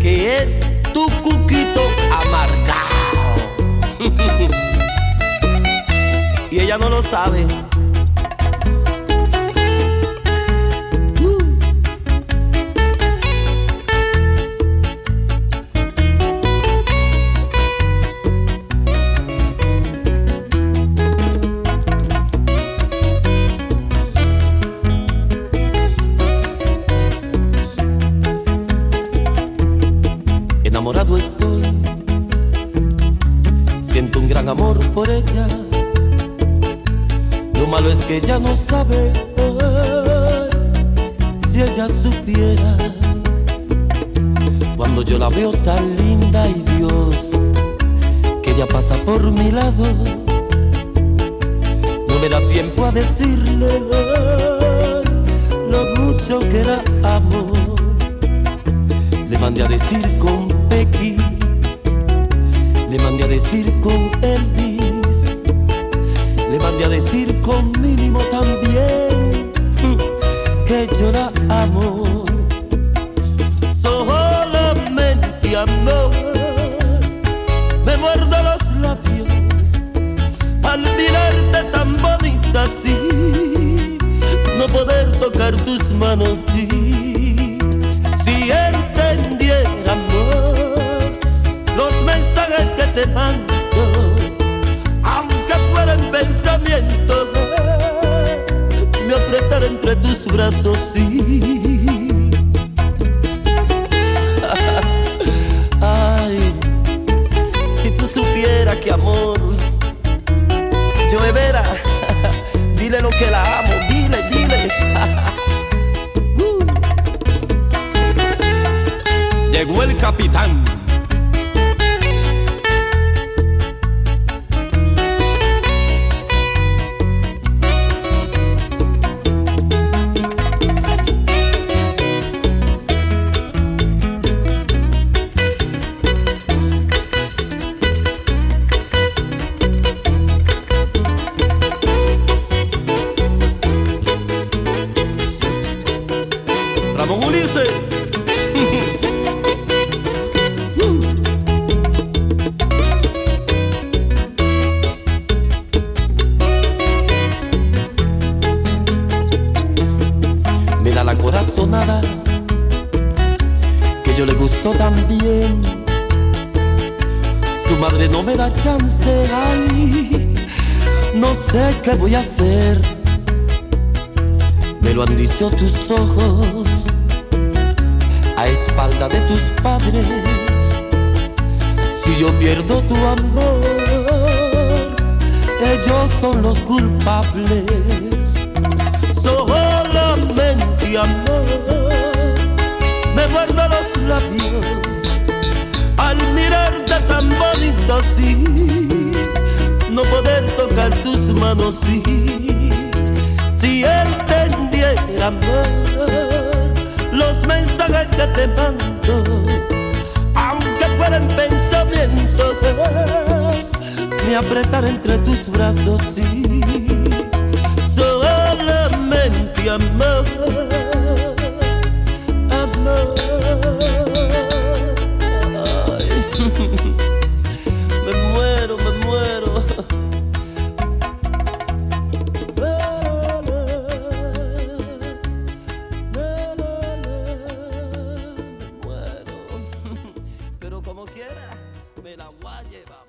que es tu cuquito amargado. y ella no lo sabe. Enamorado estoy, siento un gran amor por ella. Lo malo es que ella no sabe si ella supiera. Cuando yo la veo tan linda y Dios, que ella pasa por mi lado, no me da tiempo a decirle lo mucho que la amo. Le mandé a decir decir con Elvis, le mandé a decir con Mínimo también que yo la amo. Solamente amor, me muerdo los labios al mirarte tan bonita así, no poder tocar tus manos y Llegó el capitán. También. Su madre no me da chance, ay, no sé qué voy a hacer. Me lo han dicho tus ojos a espalda de tus padres. Si yo pierdo tu amor, ellos son los culpables. Si entendiera amor los mensajes que te mando, aunque fueran pensamientos, me apretar entre tus brazos y solamente amor. La voy a.